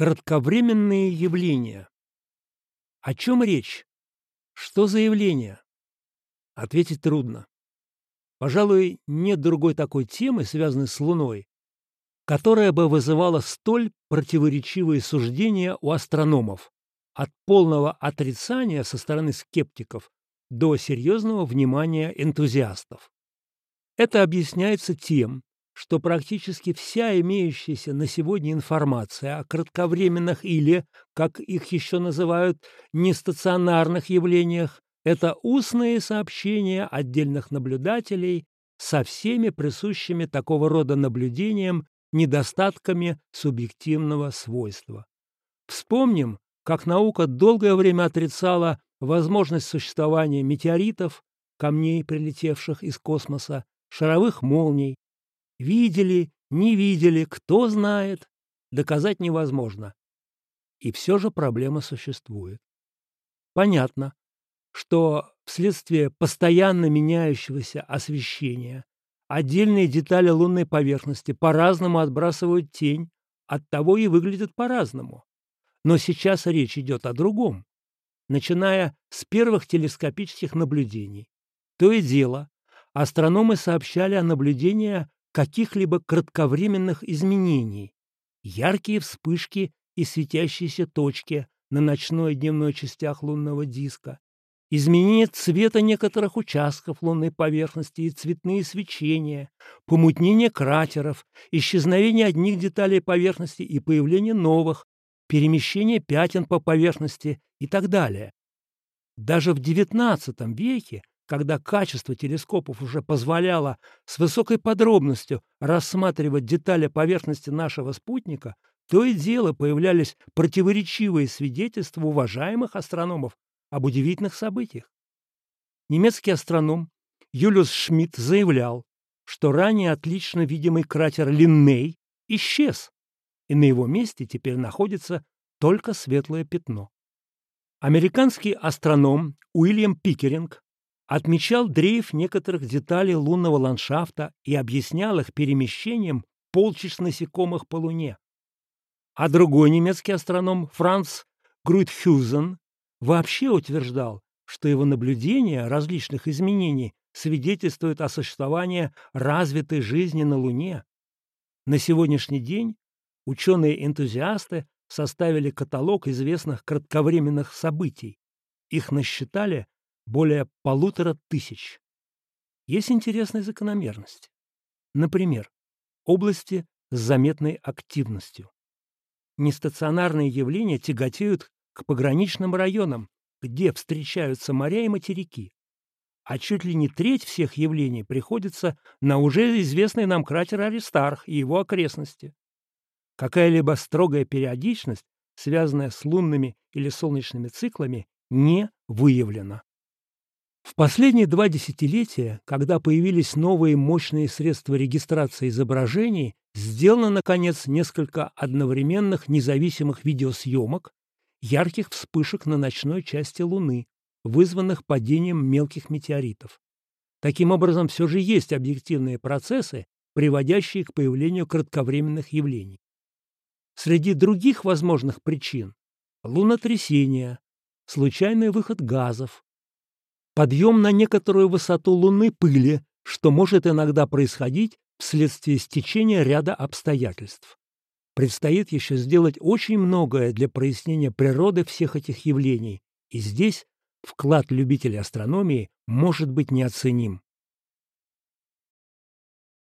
Кратковременные явления. О чем речь? Что за явление? Ответить трудно. Пожалуй, нет другой такой темы, связанной с Луной, которая бы вызывала столь противоречивые суждения у астрономов, от полного отрицания со стороны скептиков до серьезного внимания энтузиастов. Это объясняется тем, что практически вся имеющаяся на сегодня информация о кратковременных или, как их еще называют, нестационарных явлениях, это устные сообщения отдельных наблюдателей со всеми присущими такого рода наблюдениям недостатками субъективного свойства. Вспомним, как наука долгое время отрицала возможность существования метеоритов, камней, прилетевших из космоса, шаровых молний, Видели, не видели, кто знает, доказать невозможно. И все же проблема существует. Понятно, что вследствие постоянно меняющегося освещения отдельные детали лунной поверхности по-разному отбрасывают тень, оттого и выглядят по-разному. Но сейчас речь идет о другом, начиная с первых телескопических наблюдений. То и дело, астрономы сообщали о наблюдениях каких-либо кратковременных изменений. Яркие вспышки и светящиеся точки на ночной и дневной частях лунного диска, изменение цвета некоторых участков лунной поверхности и цветные свечения, помутнение кратеров, исчезновение одних деталей поверхности и появление новых, перемещение пятен по поверхности и так далее. Даже в XIX веке когда качество телескопов уже позволяло с высокой подробностью рассматривать детали поверхности нашего спутника, то и дело появлялись противоречивые свидетельства уважаемых астрономов об удивительных событиях. Немецкий астроном Юлиус Шмидт заявлял, что ранее отлично видимый кратер Линней исчез, и на его месте теперь находится только светлое пятно. Американский астроном Уильям Пикеринг отмечал дрейф некоторых деталей лунного ландшафта и объяснял их перемещением полчищ насекомых по Луне. А другой немецкий астроном Франц Груйтхюзен вообще утверждал, что его наблюдения различных изменений свидетельствуют о существовании развитой жизни на Луне. На сегодняшний день ученые-энтузиасты составили каталог известных кратковременных событий. Их насчитали более полутора тысяч. Есть интересная закономерность. Например, области с заметной активностью. Нестационарные явления тяготеют к пограничным районам, где встречаются моря и материки. А чуть ли не треть всех явлений приходится на уже известный нам кратер Аристарх и его окрестности. Какая-либо строгая периодичность, связанная с лунными или солнечными циклами, не выявлена. В последние два десятилетия, когда появились новые мощные средства регистрации изображений, сделано, наконец, несколько одновременных независимых видеосъемок ярких вспышек на ночной части Луны, вызванных падением мелких метеоритов. Таким образом, все же есть объективные процессы, приводящие к появлению кратковременных явлений. Среди других возможных причин – лунотрясения, случайный выход газов, подъем на некоторую высоту Луны пыли, что может иногда происходить вследствие стечения ряда обстоятельств. Предстоит еще сделать очень многое для прояснения природы всех этих явлений, и здесь вклад любителей астрономии может быть неоценим.